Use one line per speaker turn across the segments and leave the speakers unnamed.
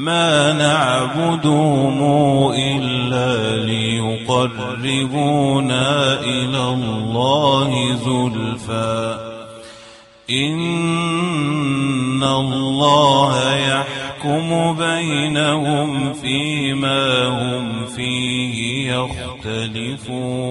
ما نعبدهم إلا ليقربونا إلى الله زلفى. إن الله يحكم بينهم فيما هم فيه يختلفون.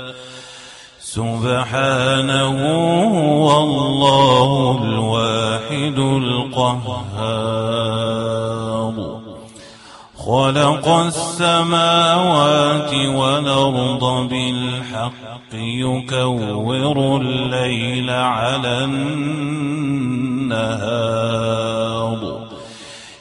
سبحانه والله الواحد القهار. خلق السماوات والأرض بالحق يكور الليل على النهار.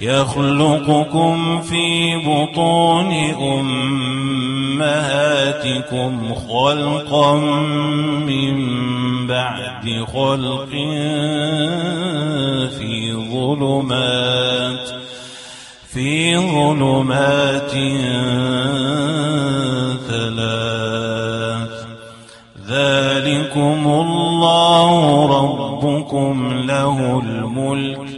يخلقكم في بطون أمهاتكم خلقا من بعد خلق في ظلمات في ظلمات ثلاث. ذلكم الله ربكم له الملك.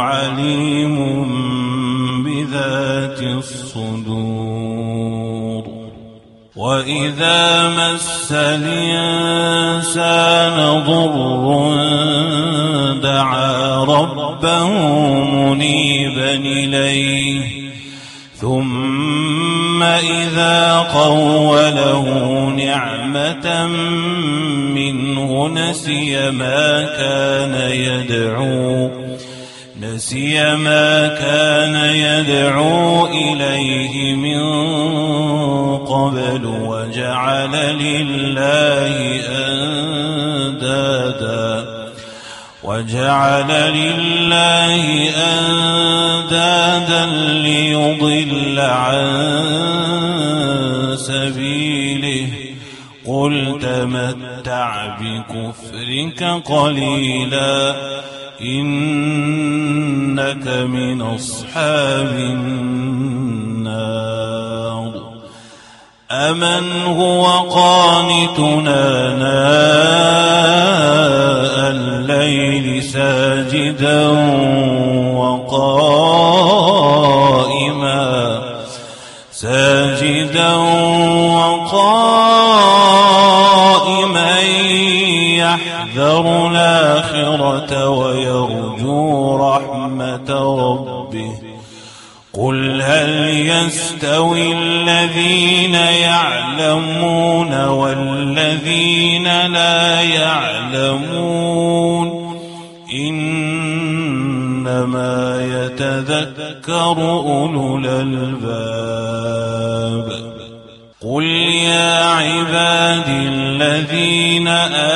عليم بذات الصدور. وإذا مس الإنسان ضر دعا ربه منيبا إليه. ثم إذا قوله نعمة منه نسي ما كان يدعو. نسي ما كان يدعو إليه من قبل وجعل لله أندادا. وجعل لله أندادا ليضل عن سبيله. قل تمتع بكفرك قليلا. إنك من أصحاب النار. أمن هو قانتنا ناء الليل ساجدا وقائما. ساجدا يحذر الآخرة ويرجو رحمة ربه. قل هل يستوي الذين يعلمون والذين لا يعلمون؟ إنما يتذكر أولو الألباب. قل يا عبادي الذين آمنوا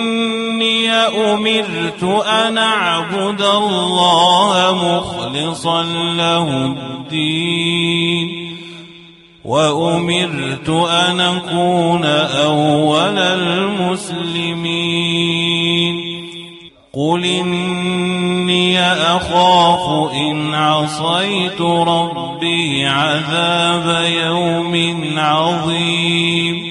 أمرت أن أعبد الله مخلصا له الدين. وأمرت أن أكون أول المسلمين. قل إني أخاف إن عصيت ربي عذاب يوم عظيم.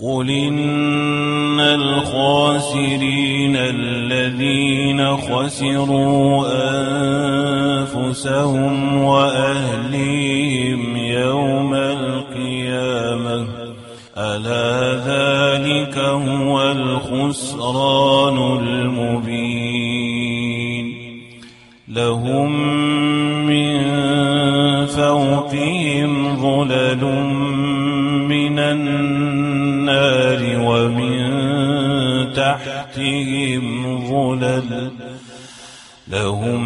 قل إن الخاسرين الذين خسروا أنفسهم لهم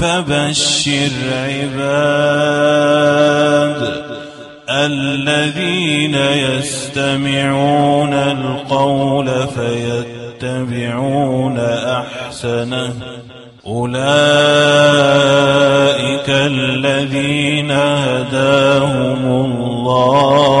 فبشر عباد الذين يستمعون القول فيتبعون أحسنه. أولئك الذين هداهم الله.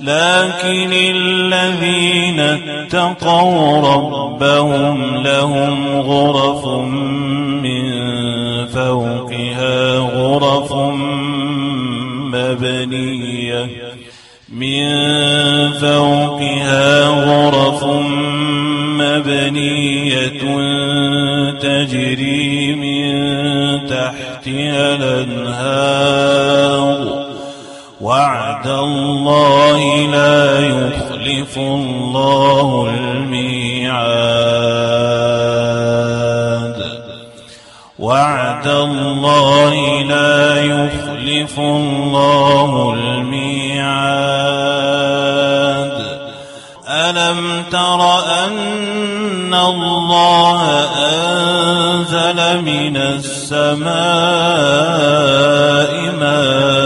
لكن الذين اتقوا ربهم لهم غرف من فوقها غرف مبنية. من فوقها غرف مبنية تجري من تحتها الأنهار. وعد الله لا يخلف الله الميعاد. وعد الله لا يخلف الله الميعاد. ألم تر أن الله أنزل من السماء ماء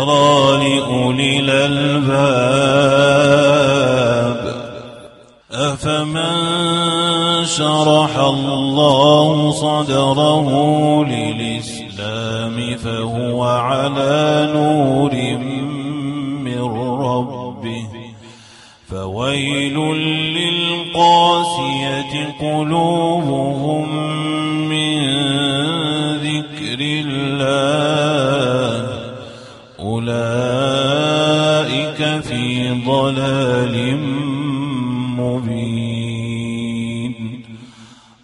لذكرى لأولي الألباب أفمن شرح الله صدره للإسلام فهو على نور من ربه. فويل للقاسية قلوبهم من ذكر الله. أولئك في ضلال مبين.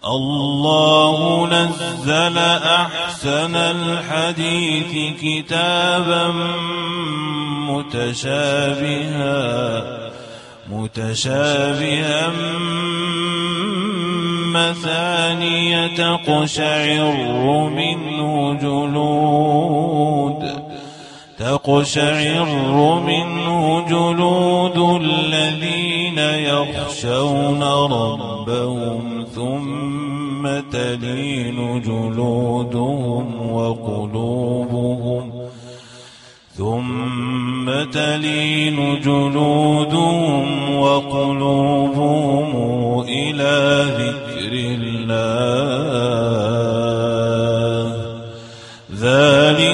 الله نزل أحسن الحديث كتابا متشابها متشابها مثانية تقشعر منه جلود. تقشعر منه جلود الذين يخشون ربهم ثم تلين جلودهم وقلوبهم ثم تلين جلودهم وقلوبهم إلى ذكر الله.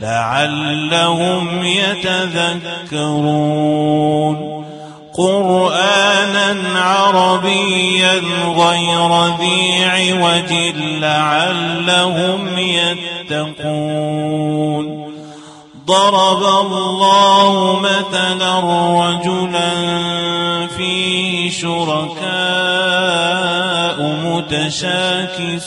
لعلهم يتذكرون. قرآنا عربيا غير ذي عوج لعلهم يتقون. ضرب الله مثلا رجلا فيه شركاء متشاكسون.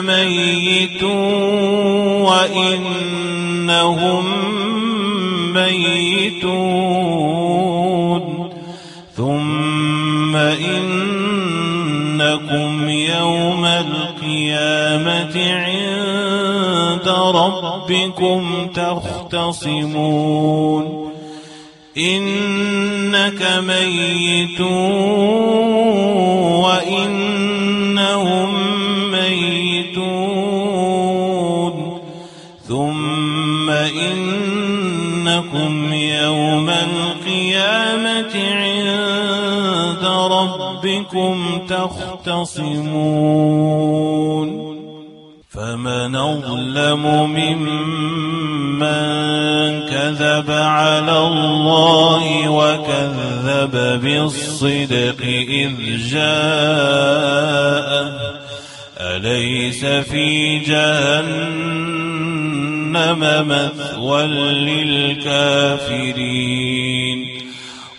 ميت وإنهم ميتون. ثم إنكم يوم القيامة عند ربكم تختصمون. إنك ميت وإنهم عند ربكم تختصمون فمن أظلم ممن كذب على الله وكذب بالصدق إذ جاءه. أليس في جهنم مثوى للكافرين؟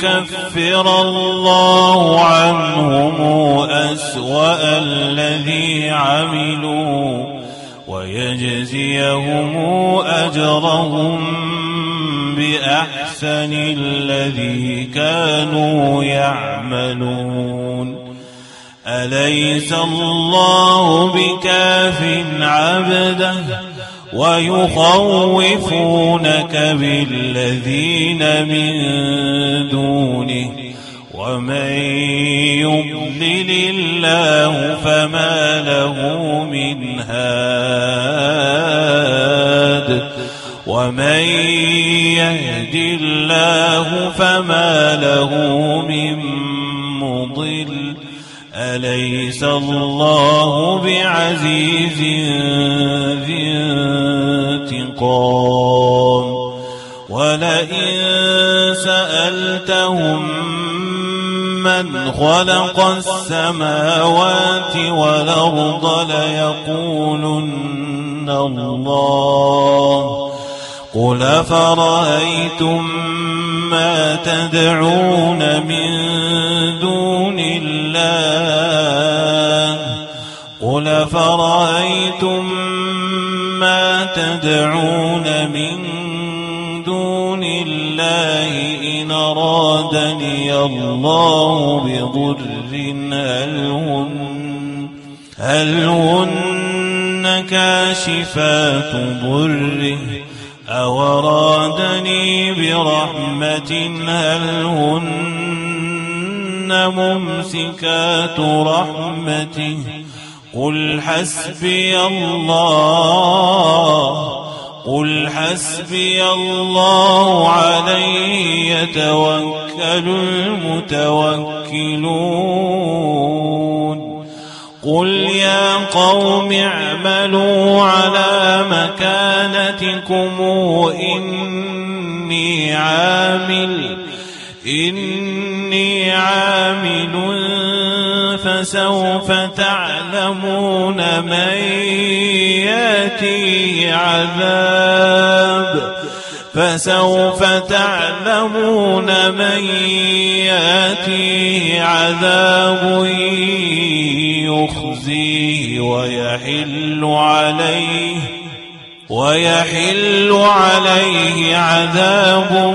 ليكفر الله عنهم أسوأ الذي عملوا ويجزيهم أجرهم بأحسن الذي كانوا يعملون. أليس الله بكاف عبده؟ ويخوفونك بالذين من دونه. ومن يضلل الله فما له من هاد. ومن يهد الله فما له من مضل أليس الله بعزيز ذي انتقام. ولئن سألتهم من خلق السماوات والأرض ليقولن الله. قل فرأيتم ما تدعون من دون الله. قل فرأيتم ما تدعون من دون الله إن أرادني الله بضر هل هن هل هن كاشفات ضره؟ أو أرادني برحمة هل هن ممسكات رحمته. قل حسبي الله قل حسبي الله عليه يتوكل المتوكلون. قل يا قوم اعملوا على مكانتكم إني عامل إني عامل فسوف تعلمون من ياتيه عذاب. فسوف تعلمون من ياتيه عذاب يخزيه ويحل عليه ويحل عليه عذاب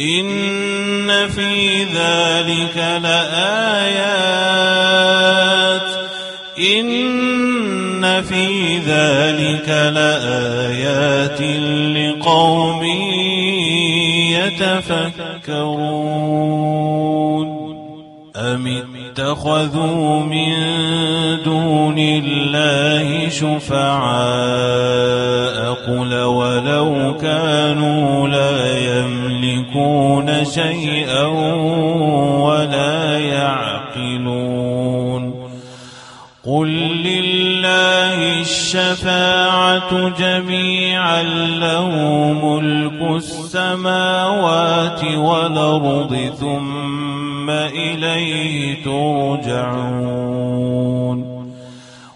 إن في ذلك لآيات إن في ذلك لآيات لقوم يتفكرون أم اتخذوا من دون الله شفعاء قل ولو كانوا لا يملكون شيئا ولا يعقلون. قل لله الشفاعة جميعا له ملك السماوات والأرض ثم إليه ترجعون.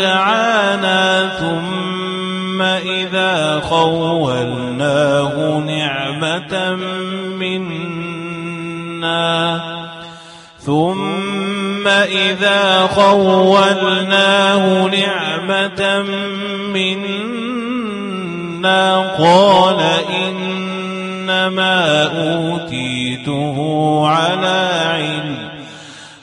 دعانا ثم إذا خولناه نعمة منا. ثم إذا خولناه نعمة منا قال إنما أوتيته على علم.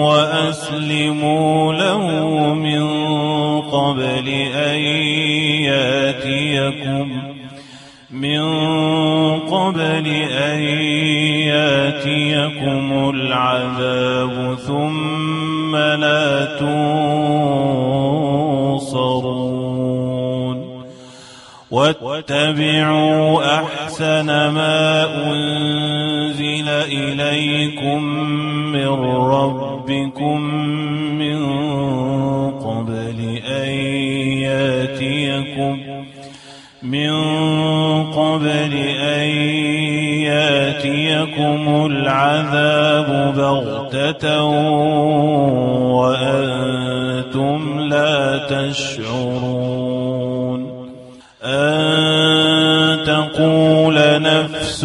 وأسلموا له من قبل أن يأتيكم من قبل أن يأتيكم العذاب ثم لا تنصرون واتبعوا أحسن ما أنزل إليكم من ربكم من قبل أن يأتيكم من قبل أن يأتيكم العذاب بغتة وأنتم لا تشعرون أن تقول نفس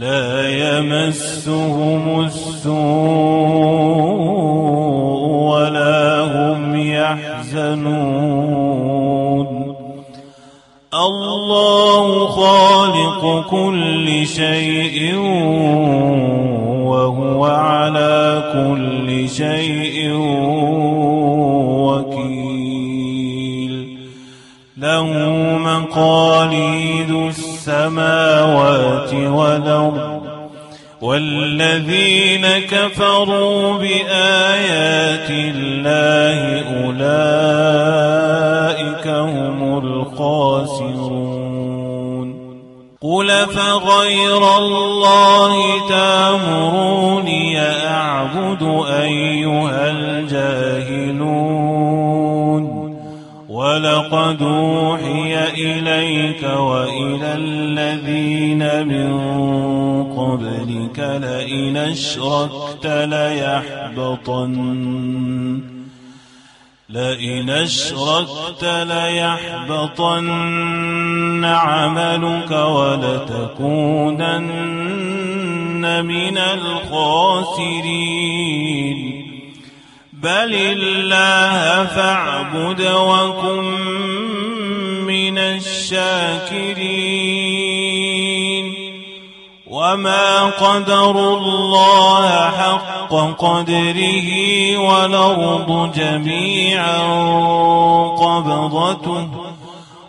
لا يمسهم السوء ولا هم يحزنون. الله خالق كل شيء وهو على كل شيء وكيل. له مقاليد السماوات والأرض والذين كفروا بآيات الله أولئك هم الخاسرون. قل فغير الله تأمروني أعبد أيها الجاهلون ولقد أوحي إليك وإلى الذين من قبلك لئن أشركت ليحبطن لئن أشركت ليحبطن عملك ولتكونن من الخاسرين. بل الله فاعبد وكن من الشاكرين وما قدروا الله حق قدره والأرض جميعا قبضته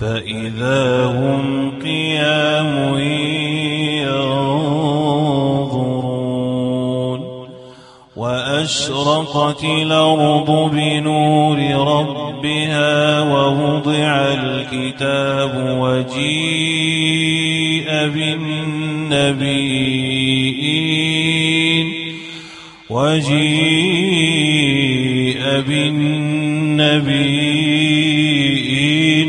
فإذا هم قيام ينظرون وأشرقت الأرض بنور ربها ووضع الكتاب وجيء بالنبيين وجيء بالنبيين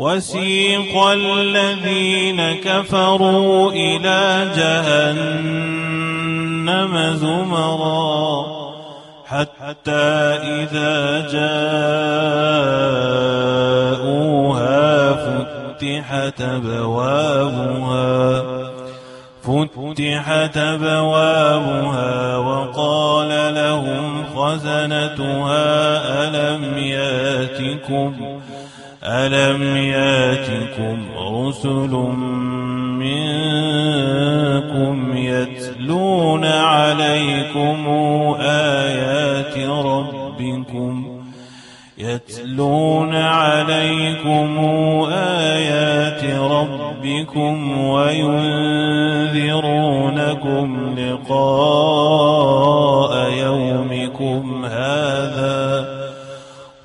وسيق الذين كفروا إلى جهنم زمرا حتى إذا جاءوها فتحت أبوابها فتحت أبوابها وقال لهم خزنتها ألم ياتكم ألم ياتكم رسل منكم يتلون عليكم آيات ربكم يتلون عليكم آيات ربكم وينذرونكم لقاء يومكم هذا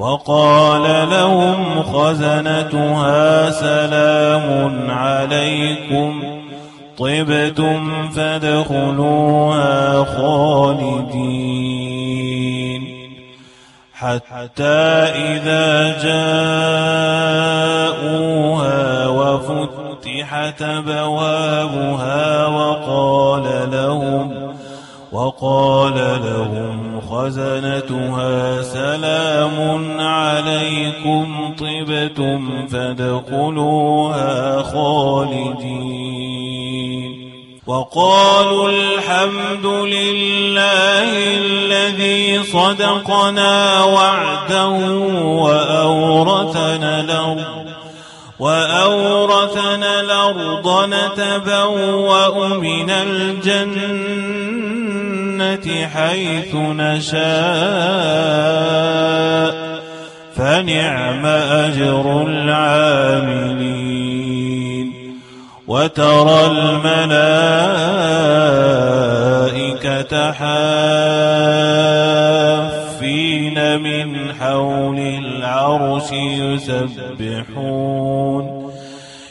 وقال لهم خزنتها سلام عليكم. طبتم فادخلوها خالدين. حتى إذا جاءوها وفتحت أبوابها وقال لهم وقال لهم خزنتها سلام عليكم طبتم فادخلوها خالدين. وقالوا الحمد لله الذي صدقنا وعده وأورثنا الأرض وأورثنا الأرض نتبوأ من الجنة حيث نشاء فنعم أجر العاملين. وترى الملائكة حافين من حول العرش يسبحون.